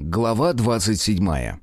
Глава 27.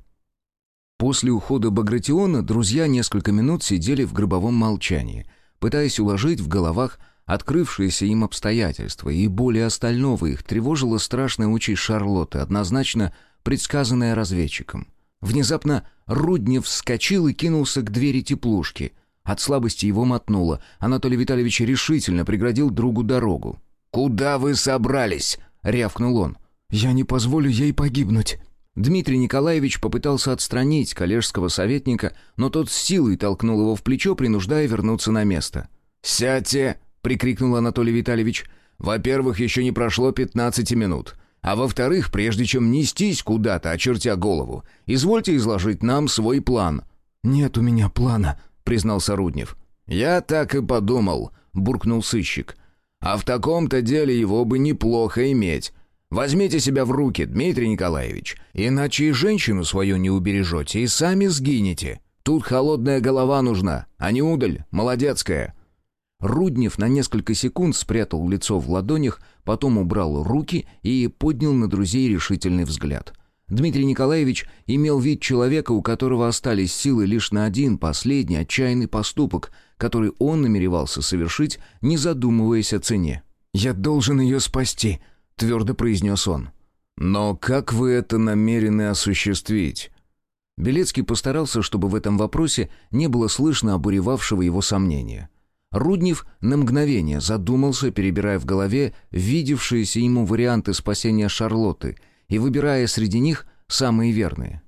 После ухода Багратиона друзья несколько минут сидели в гробовом молчании, пытаясь уложить в головах открывшиеся им обстоятельства, и более остального их тревожила страшная участь Шарлотты, однозначно предсказанная разведчиком. Внезапно Руднев вскочил и кинулся к двери теплушки. От слабости его мотнуло. Анатолий Витальевич решительно преградил другу дорогу. «Куда вы собрались?» — рявкнул он. «Я не позволю ей погибнуть». Дмитрий Николаевич попытался отстранить коллежского советника, но тот с силой толкнул его в плечо, принуждая вернуться на место. «Сядьте!» — прикрикнул Анатолий Витальевич. «Во-первых, еще не прошло пятнадцати минут. А во-вторых, прежде чем нестись куда-то, очертя голову, извольте изложить нам свой план». «Нет у меня плана», — признался Руднев. «Я так и подумал», — буркнул сыщик. «А в таком-то деле его бы неплохо иметь. Возьмите себя в руки, Дмитрий Николаевич, иначе и женщину свою не убережете, и сами сгинете. Тут холодная голова нужна, а не удаль, молодецкая». Руднев на несколько секунд спрятал лицо в ладонях, потом убрал руки и поднял на друзей решительный взгляд. Дмитрий Николаевич имел вид человека, у которого остались силы лишь на один последний отчаянный поступок, который он намеревался совершить, не задумываясь о цене. «Я должен ее спасти», — твердо произнес он. «Но как вы это намерены осуществить?» Белецкий постарался, чтобы в этом вопросе не было слышно обуревавшего его сомнения. Руднев на мгновение задумался, перебирая в голове видевшиеся ему варианты спасения Шарлотты и выбирая среди них самые верные.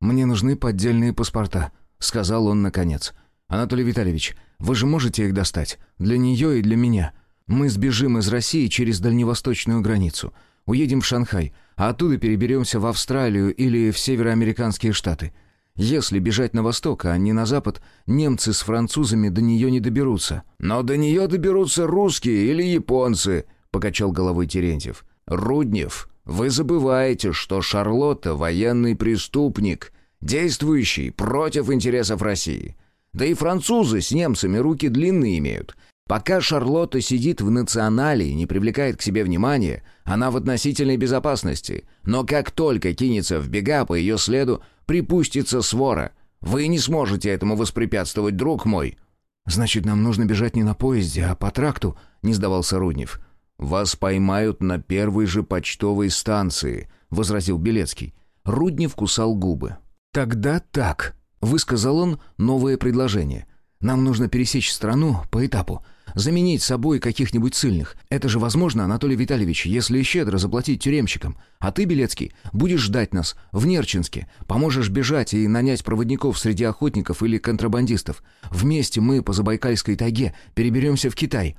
«Мне нужны поддельные паспорта», — сказал он наконец. «Анатолий Витальевич, вы же можете их достать? Для нее и для меня. Мы сбежим из России через дальневосточную границу, уедем в Шанхай, а оттуда переберемся в Австралию или в североамериканские штаты. Если бежать на восток, а не на запад, немцы с французами до нее не доберутся». «Но до нее доберутся русские или японцы», — покачал головой Терентьев. «Руднев, вы забываете, что Шарлотта — военный преступник, действующий против интересов России. Да и французы с немцами руки длинные имеют. Пока Шарлотта сидит в национале и не привлекает к себе внимания, она в относительной безопасности. Но как только кинется в бега по ее следу, припустится свора. Вы не сможете этому воспрепятствовать, друг мой». «Значит, нам нужно бежать не на поезде, а по тракту», — не сдавался Руднев. «Вас поймают на первой же почтовой станции», — возразил Белецкий. Руднев кусал губы. «Тогда так», — высказал он новое предложение. «Нам нужно пересечь страну по этапу. Заменить собой каких-нибудь сильных. Это же возможно, Анатолий Витальевич, если щедро заплатить тюремщикам. А ты, Белецкий, будешь ждать нас в Нерчинске. Поможешь бежать и нанять проводников среди охотников или контрабандистов. Вместе мы по Забайкальской тайге переберемся в Китай».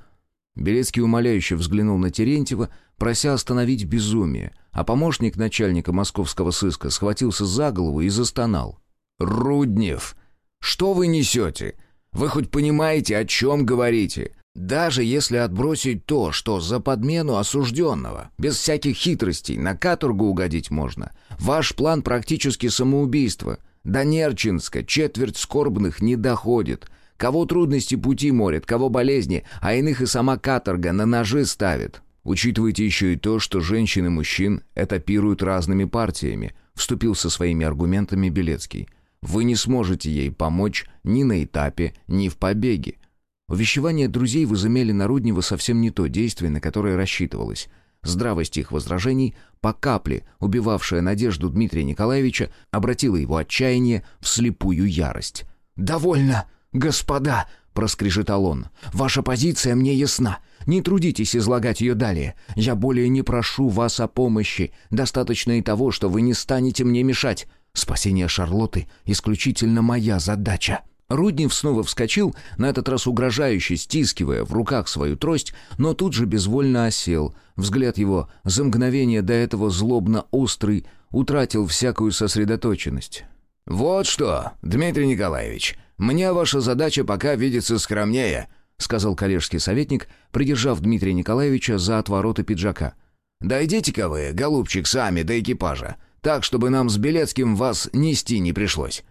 Белецкий умоляюще взглянул на Терентьева, прося остановить безумие, а помощник начальника московского сыска схватился за голову и застонал. «Руднев, что вы несете? Вы хоть понимаете, о чем говорите? Даже если отбросить то, что за подмену осужденного, без всяких хитростей, на каторгу угодить можно, ваш план практически самоубийство. До Нерчинска четверть скорбных не доходит. Кого трудности пути морят, кого болезни, а иных и сама каторга на ножи ставит. Учитывайте еще и то, что женщин и мужчин этапируют разными партиями, вступил со своими аргументами Белецкий. Вы не сможете ей помочь ни на этапе, ни в побеге. Увещевания друзей возымели на Руднева совсем не то действие, на которое рассчитывалось. Здравость их возражений, по капле убивавшая надежду Дмитрия Николаевича, обратила его отчаяние в слепую ярость. «Довольно, господа!» — проскрежетал он. «Ваша позиция мне ясна. Не трудитесь излагать ее далее. Я более не прошу вас о помощи. Достаточно и того, что вы не станете мне мешать. Спасение Шарлотты — исключительно моя задача». Руднев снова вскочил, на этот раз угрожающе стискивая в руках свою трость, но тут же безвольно осел. Взгляд его, за мгновение до этого злобно острый, утратил всякую сосредоточенность. «Вот что, Дмитрий Николаевич, мне ваша задача пока видится скромнее», сказал коллежский советник, придержав Дмитрия Николаевича за отвороты пиджака. «Дойдите-ка вы, голубчик, сами до экипажа, так, чтобы нам с Белецким вас нести не пришлось».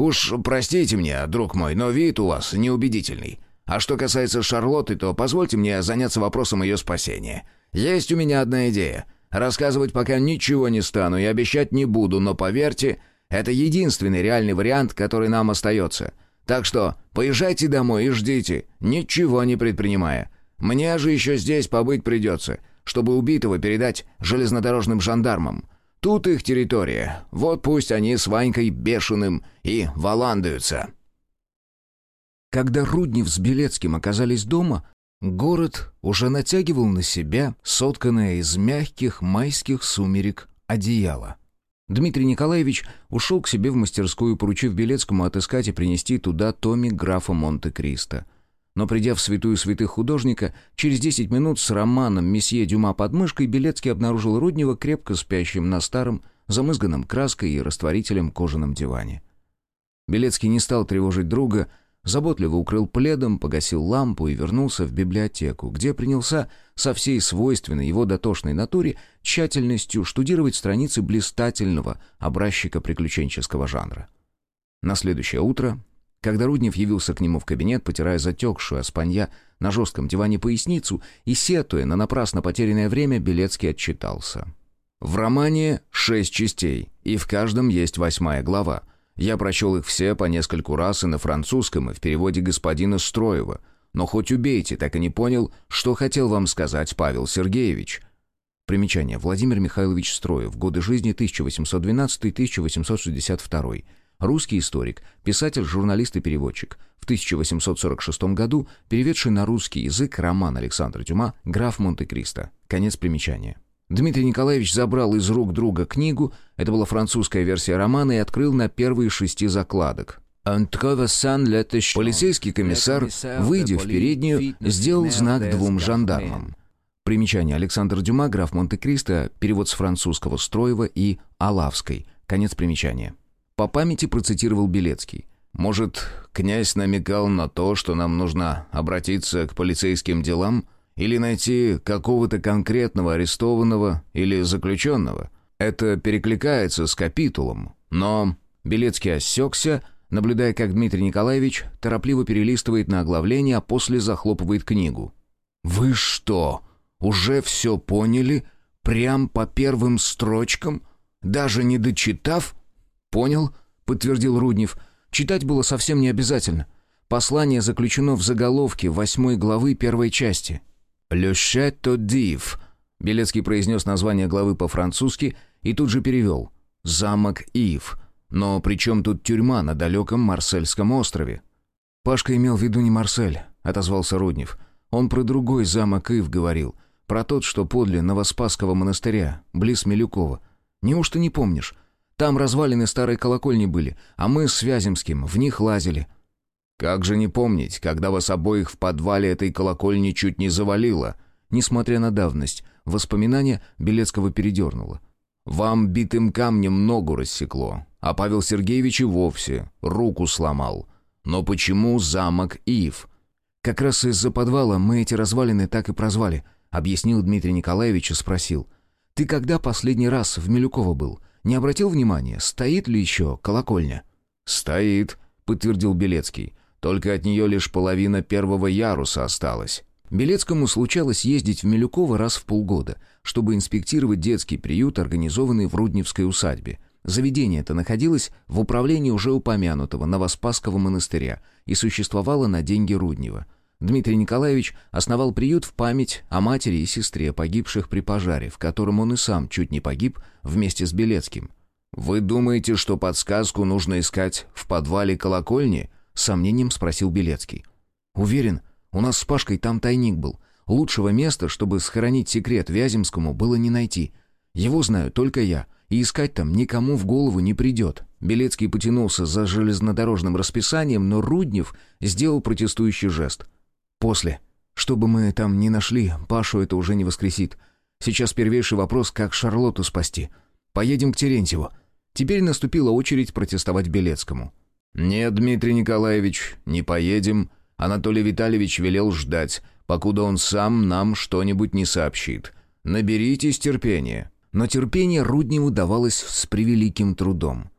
Уж простите мне, друг мой, но вид у вас неубедительный. А что касается Шарлотты, то позвольте мне заняться вопросом ее спасения. Есть у меня одна идея. Рассказывать пока ничего не стану и обещать не буду, но поверьте, это единственный реальный вариант, который нам остается. Так что поезжайте домой и ждите, ничего не предпринимая. Мне же еще здесь побыть придется, чтобы убитого передать железнодорожным жандармам. Тут их территория. Вот пусть они с Ванькой бешеным и валандаются». Когда Руднев с Белецким оказались дома, город уже натягивал на себя сотканное из мягких майских сумерек одеяло. Дмитрий Николаевич ушел к себе в мастерскую, поручив Белецкому отыскать и принести туда томик графа Монте-Кристо. Но придя в святую святых художника, через десять минут с романом «Месье Дюма» под мышкой Белецкий обнаружил Руднева крепко спящим на старом, замызганном краской и растворителем кожаном диване. Белецкий не стал тревожить друга, заботливо укрыл пледом, погасил лампу и вернулся в библиотеку, где принялся со всей свойственной его дотошной натуре тщательностью штудировать страницы блистательного образчика приключенческого жанра. На следующее утро, когда Руднев явился к нему в кабинет, потирая затекшую аспанья на жестком диване поясницу и сетуя на напрасно потерянное время, Белецкий отчитался. «В романе шесть частей, и в каждом есть восьмая глава. Я прочел их все по нескольку раз и на французском, и в переводе господина Строева. Но хоть убейте, так и не понял, что хотел вам сказать Павел Сергеевич. Примечание. Владимир Михайлович Строев. Годы жизни 1812-1862. Русский историк, писатель, журналист и переводчик. В 1846 году переведший на русский язык роман Александра Дюма «Граф Монте-Кристо». Конец примечания. Дмитрий Николаевич забрал из рук друга книгу, это была французская версия романа, и открыл на первые шести закладок. Полицейский комиссар, выйдя в переднюю, сделал знак двум жандармам. Примечание. Александр Дюма, граф Монте-Кристо, перевод с французского Строева и Алавской. Конец примечания. По памяти процитировал Белецкий. «Может, князь намекал на то, что нам нужно обратиться к полицейским делам?» или найти какого-то конкретного арестованного или заключенного. Это перекликается с капитулом. Но Белецкий осекся, наблюдая, как Дмитрий Николаевич торопливо перелистывает на оглавление, а после захлопывает книгу. «Вы что, уже все поняли? Прям по первым строчкам? Даже не дочитав?» «Понял», — подтвердил Руднев. «Читать было совсем не обязательно. Послание заключено в заголовке восьмой главы первой части». «Le Château d'If», — Белецкий произнес название главы по-французски и тут же перевел. «Замок Ив». Но при чем тут тюрьма на далеком Марсельском острове? «Пашка имел в виду не Марсель», — отозвался Руднев. «Он про другой замок Ив говорил. Про тот, что подле Новоспасского монастыря, близ Милюкова. Неужто не помнишь? Там развалины старой колокольни были, а мы с Вяземским в них лазили». Как же не помнить, когда вас обоих в подвале этой колокольни чуть не завалило? Несмотря на давность, воспоминания Белецкого передернуло. Вам битым камнем ногу рассекло, а Павел Сергеевич и вовсе руку сломал. Но почему замок Ив? Как раз из-за подвала мы эти развалины так и прозвали, объяснил Дмитрий Николаевич и спросил. Ты когда последний раз в Милюково был? Не обратил внимания, стоит ли еще колокольня? Стоит, подтвердил Белецкий. Только от нее лишь половина первого яруса осталась. Белецкому случалось ездить в Милюково раз в полгода, чтобы инспектировать детский приют, организованный в Рудневской усадьбе. Заведение это находилось в управлении уже упомянутого Новоспасского монастыря и существовало на деньги Руднева. Дмитрий Николаевич основал приют в память о матери и сестре, погибших при пожаре, в котором он и сам чуть не погиб вместе с Белецким. «Вы думаете, что подсказку нужно искать в подвале колокольни?» сомнением спросил Белецкий. «Уверен, у нас с Пашкой там тайник был. Лучшего места, чтобы сохранить секрет Вяземскому, было не найти. Его знаю только я, и искать там никому в голову не придет». Белецкий потянулся за железнодорожным расписанием, но Руднев сделал протестующий жест. «После. Что бы мы там ни нашли, Пашу это уже не воскресит. Сейчас первейший вопрос, как Шарлотту спасти. Поедем к Терентьеву». Теперь наступила очередь протестовать Белецкому. «Нет, Дмитрий Николаевич, не поедем. Анатолий Витальевич велел ждать, покуда он сам нам что-нибудь не сообщит. Наберитесь терпения». Но терпение Рудневу давалось с превеликим трудом.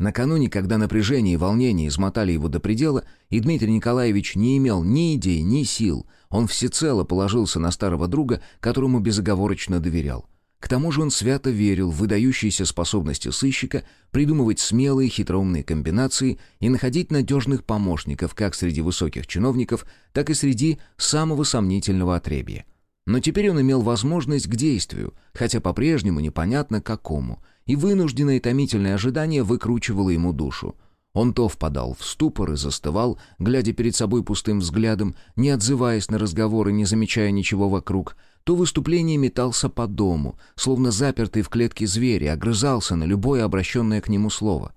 Накануне, когда напряжение и волнение измотали его до предела, и Дмитрий Николаевич не имел ни идей, ни сил, он всецело положился на старого друга, которому безоговорочно доверял. К тому же он свято верил в выдающиеся способности сыщика придумывать смелые хитроумные комбинации и находить надежных помощников как среди высоких чиновников, так и среди самого сомнительного отребья. Но теперь он имел возможность к действию, хотя по-прежнему непонятно какому, и вынужденное томительное ожидание выкручивало ему душу. Он то впадал в ступор и застывал, глядя перед собой пустым взглядом, не отзываясь на разговоры, не замечая ничего вокруг, то выступление метался по дому, словно запертый в клетке зверь, и огрызался на любое обращенное к нему слово.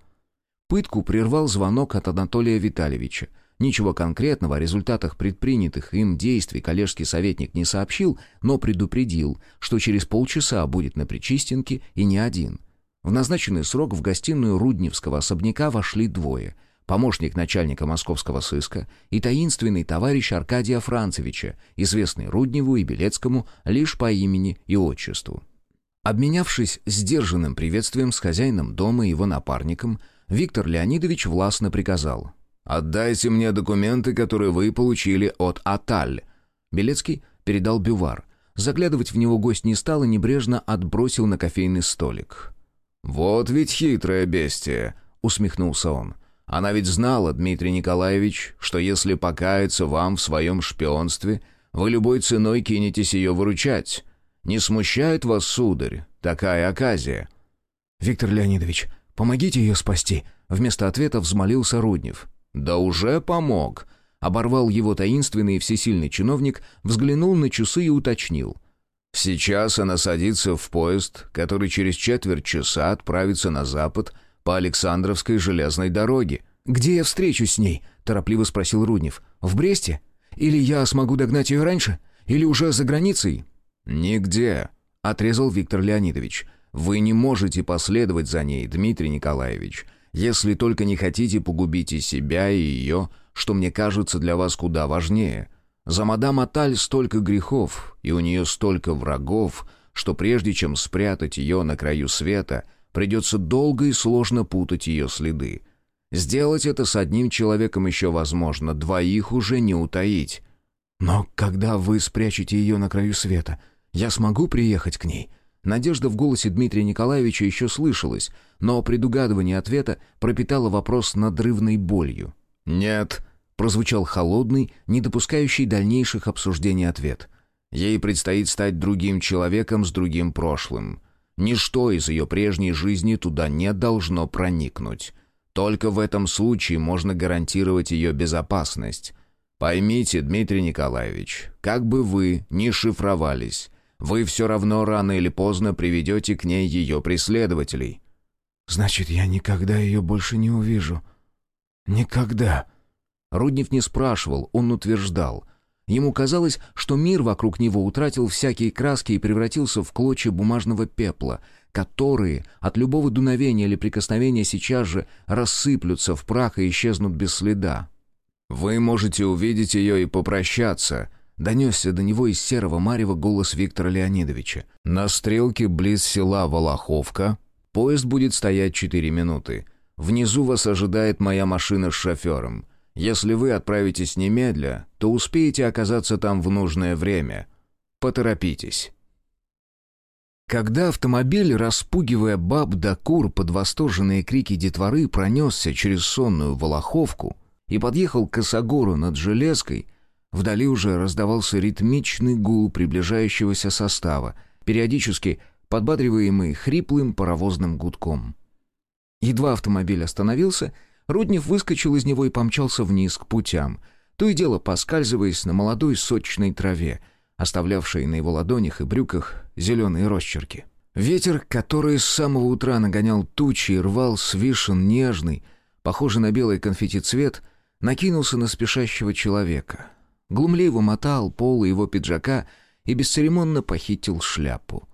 Пытку прервал звонок от Анатолия Витальевича. Ничего конкретного о результатах предпринятых им действий коллежский советник не сообщил, но предупредил, что через полчаса будет на Причистенке и не один — в назначенный срок в гостиную Рудневского особняка вошли двое — помощник начальника московского сыска и таинственный товарищ Аркадия Францевича, известный Рудневу и Белецкому лишь по имени и отчеству. Обменявшись сдержанным приветствием с хозяином дома и его напарником, Виктор Леонидович властно приказал «Отдайте мне документы, которые вы получили от Аталь». Белецкий передал бювар. Заглядывать в него гость не стал и небрежно отбросил на кофейный столик. «Вот ведь хитрое бестие», — усмехнулся он. «Она ведь знала, Дмитрий Николаевич, что если покаяться вам в своем шпионстве, вы любой ценой кинетесь ее выручать. Не смущает вас, сударь, такая оказия?» «Виктор Леонидович, помогите ее спасти», — вместо ответа взмолился Руднев. «Да уже помог», — оборвал его таинственный и всесильный чиновник, взглянул на часы и уточнил. Сейчас она садится в поезд, который через четверть часа отправится на запад по Александровской железной дороге. «Где я встречусь с ней?» — торопливо спросил Руднев. «В Бресте? Или я смогу догнать ее раньше? Или уже за границей?» «Нигде», — отрезал Виктор Леонидович. «Вы не можете последовать за ней, Дмитрий Николаевич, если только не хотите погубить и себя, и ее, что мне кажется для вас куда важнее. За мадам Аталь столько грехов, и у нее столько врагов, что прежде чем спрятать ее на краю света, придется долго и сложно путать ее следы. Сделать это с одним человеком еще возможно, двоих уже не утаить. «Но когда вы спрячете ее на краю света, я смогу приехать к ней?» Надежда в голосе Дмитрия Николаевича еще слышалась, но предугадывание ответа пропитало вопрос надрывной болью. «Нет», прозвучал холодный, не допускающий дальнейших обсуждений ответ. Ей предстоит стать другим человеком с другим прошлым. Ничто из ее прежней жизни туда не должно проникнуть. Только в этом случае можно гарантировать ее безопасность. Поймите, Дмитрий Николаевич, как бы вы ни шифровались, вы все равно рано или поздно приведете к ней ее преследователей. «Значит, я никогда ее больше не увижу. Никогда», Руднев не спрашивал, он утверждал. Ему казалось, что мир вокруг него утратил всякие краски и превратился в клочья бумажного пепла, которые от любого дуновения или прикосновения сейчас же рассыплются в прах и исчезнут без следа. «Вы можете увидеть ее и попрощаться», — донесся до него из серого марева голос Виктора Леонидовича. «На стрелке близ села Волоховка поезд будет стоять четыре минуты. Внизу вас ожидает моя машина с шофером». Если вы отправитесь немедля, то успеете оказаться там в нужное время. Поторопитесь». Когда автомобиль, распугивая баб да кур под восторженные крики детворы, пронесся через сонную Волоховку и подъехал к Косогору над Железкой, вдали уже раздавался ритмичный гул приближающегося состава, периодически подбадриваемый хриплым паровозным гудком. Едва автомобиль остановился — Руднев выскочил из него и помчался вниз к путям, то и дело поскальзываясь на молодой сочной траве, оставлявшей на его ладонях и брюках зеленые росчерки. Ветер, который с самого утра нагонял тучи и рвал с вишен нежный, похожий на белый конфетти цвет, накинулся на спешащего человека. Глумливо мотал полы его пиджака и бесцеремонно похитил шляпу.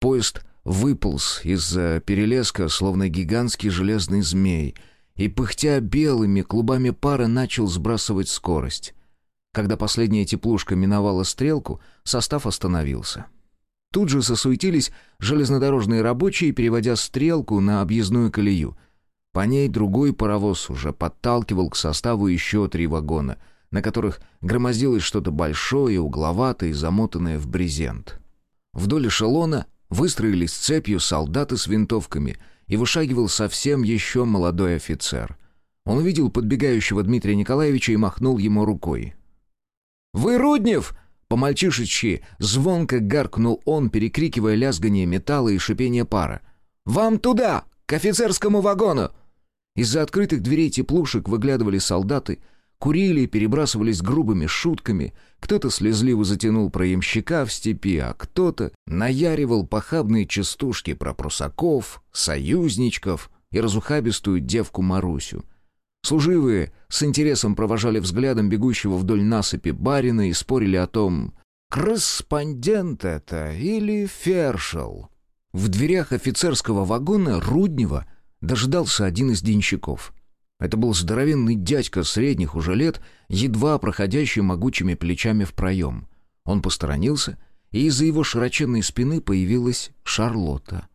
Поезд выполз из-за перелеска, словно гигантский железный змей — и, пыхтя белыми клубами пара, начал сбрасывать скорость. Когда последняя теплушка миновала стрелку, состав остановился. Тут же засуетились железнодорожные рабочие, переводя стрелку на объездную колею. По ней другой паровоз уже подталкивал к составу еще три вагона, на которых громоздилось что-то большое, угловатое и замотанное в брезент. Вдоль эшелона выстроились цепью солдаты с винтовками, и вышагивал совсем еще молодой офицер. Он увидел подбегающего Дмитрия Николаевича и махнул ему рукой. «Вы Руднев!» По-мальчишечьи звонко гаркнул он, перекрикивая лязгание металла и шипение пара. «Вам туда! К офицерскому вагону!» Из-за открытых дверей теплушек выглядывали солдаты, курили и перебрасывались грубыми шутками. Кто-то слезливо затянул про ямщика в степи, а кто-то наяривал похабные частушки про прусаков, союзничков и разухабистую девку Марусю — Служивые с интересом провожали взглядом бегущего вдоль насыпи барина и спорили о том, «Корреспондент это или фершел?» В дверях офицерского вагона Руднева дождался один из денщиков. Это был здоровенный дядька средних уже лет, едва проходящий могучими плечами в проем. Он посторонился, и из-за его широченной спины появилась Шарлотта.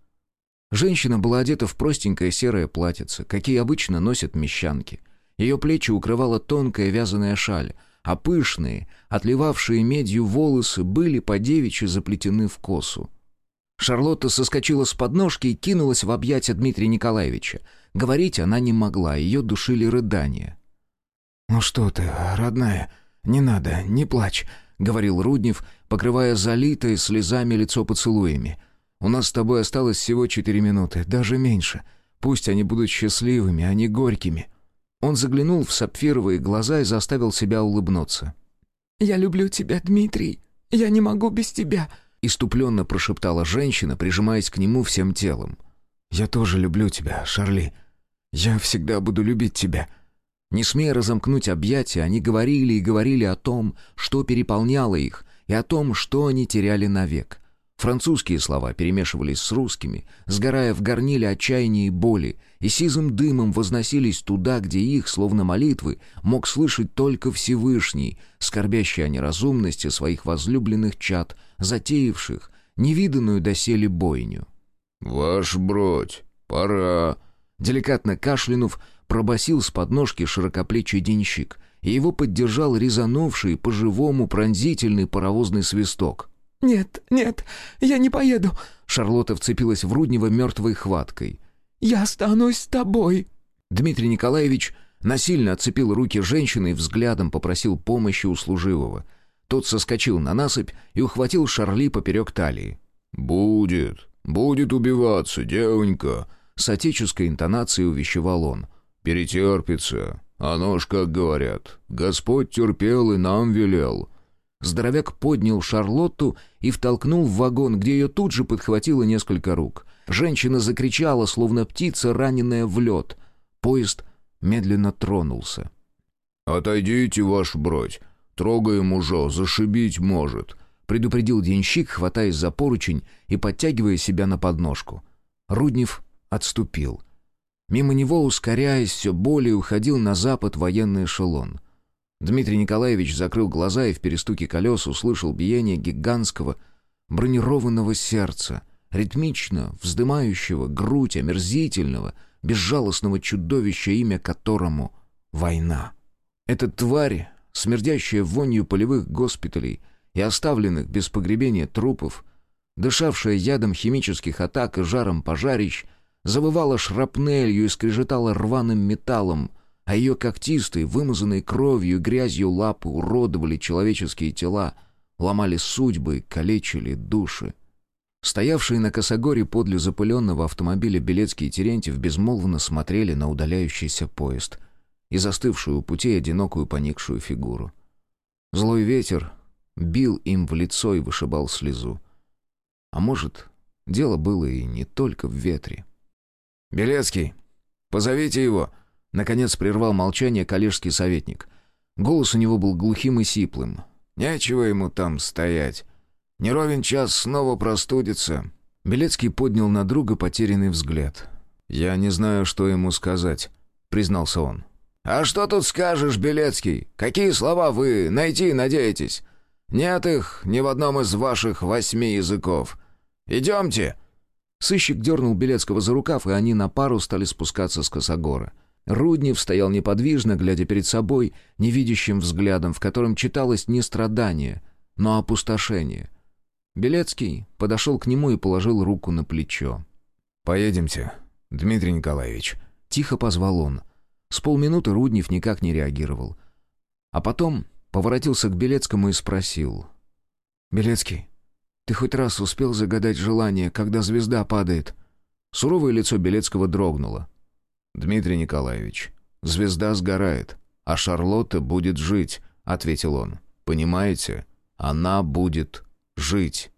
Женщина была одета в простенькое серое платьице, какие обычно носят мещанки. Ее плечи укрывала тонкая вязаная шаль, а пышные, отливавшие медью волосы были по девичьи заплетены в косу. Шарлотта соскочила с подножки и кинулась в объятия Дмитрия Николаевича. Говорить она не могла, ее душили рыдания. «Ну что ты, родная, не надо, не плачь», — говорил Руднев, покрывая залитое слезами лицо поцелуями — у нас с тобой осталось всего четыре минуты, даже меньше. Пусть они будут счастливыми, а не горькими». Он заглянул в сапфировые глаза и заставил себя улыбнуться. «Я люблю тебя, Дмитрий. Я не могу без тебя», — иступленно прошептала женщина, прижимаясь к нему всем телом. «Я тоже люблю тебя, Шарли. Я всегда буду любить тебя». Не смея разомкнуть объятия, они говорили и говорили о том, что переполняло их, и о том, что они теряли навек. Французские слова перемешивались с русскими, сгорая в горниле отчаяния и боли, и сизым дымом возносились туда, где их, словно молитвы, мог слышать только Всевышний, скорбящий о неразумности своих возлюбленных чад, затеявших невиданную доселе бойню. «Ваш бродь, пора!» Деликатно кашлянув, пробасил с подножки широкоплечий денщик, и его поддержал резанувший по-живому пронзительный паровозный свисток. «Нет, нет, я не поеду!» Шарлотта вцепилась в Руднева мертвой хваткой. «Я останусь с тобой!» Дмитрий Николаевич насильно отцепил руки женщины и взглядом попросил помощи у служивого. Тот соскочил на насыпь и ухватил Шарли поперек талии. «Будет, будет убиваться, девонька!» С отеческой интонацией увещевал он. «Перетерпится. Оно ж, как говорят, Господь терпел и нам велел. Здоровяк поднял Шарлотту и втолкнул в вагон, где ее тут же подхватило несколько рук. Женщина закричала, словно птица, раненая в лед. Поезд медленно тронулся. «Отойдите, ваш бродь. Трогаем уже, зашибить может», — предупредил денщик, хватаясь за поручень и подтягивая себя на подножку. Руднев отступил. Мимо него, ускоряясь, все более уходил на запад военный эшелон — Дмитрий Николаевич закрыл глаза и в перестуке колес услышал биение гигантского бронированного сердца, ритмично вздымающего грудь омерзительного, безжалостного чудовища, имя которому — война. Эта тварь, смердящая вонью полевых госпиталей и оставленных без погребения трупов, дышавшая ядом химических атак и жаром пожарищ, завывала шрапнелью и скрежетала рваным металлом — а ее когтистые, вымазанные кровью и грязью лапы уродовали человеческие тела, ломали судьбы, калечили души. Стоявшие на косогоре подле запыленного автомобиля Белецкий и Терентьев безмолвно смотрели на удаляющийся поезд и застывшую у путей одинокую поникшую фигуру. Злой ветер бил им в лицо и вышибал слезу. А может, дело было и не только в ветре. «Белецкий, позовите его!» Наконец прервал молчание коллежский советник. Голос у него был глухим и сиплым. «Нечего ему там стоять. Не ровен час снова простудится». Белецкий поднял на друга потерянный взгляд. «Я не знаю, что ему сказать», — признался он. «А что тут скажешь, Белецкий? Какие слова вы найти надеетесь? Нет их ни в одном из ваших восьми языков. Идемте!» Сыщик дернул Белецкого за рукав, и они на пару стали спускаться с косогора. Руднев стоял неподвижно, глядя перед собой, невидящим взглядом, в котором читалось не страдание, но опустошение. Белецкий подошел к нему и положил руку на плечо. «Поедемте, Дмитрий Николаевич», — тихо позвал он. С полминуты Руднев никак не реагировал. А потом поворотился к Белецкому и спросил. «Белецкий, ты хоть раз успел загадать желание, когда звезда падает?» Суровое лицо Белецкого дрогнуло. «Дмитрий Николаевич, звезда сгорает, а Шарлотта будет жить», — ответил он. «Понимаете? Она будет жить».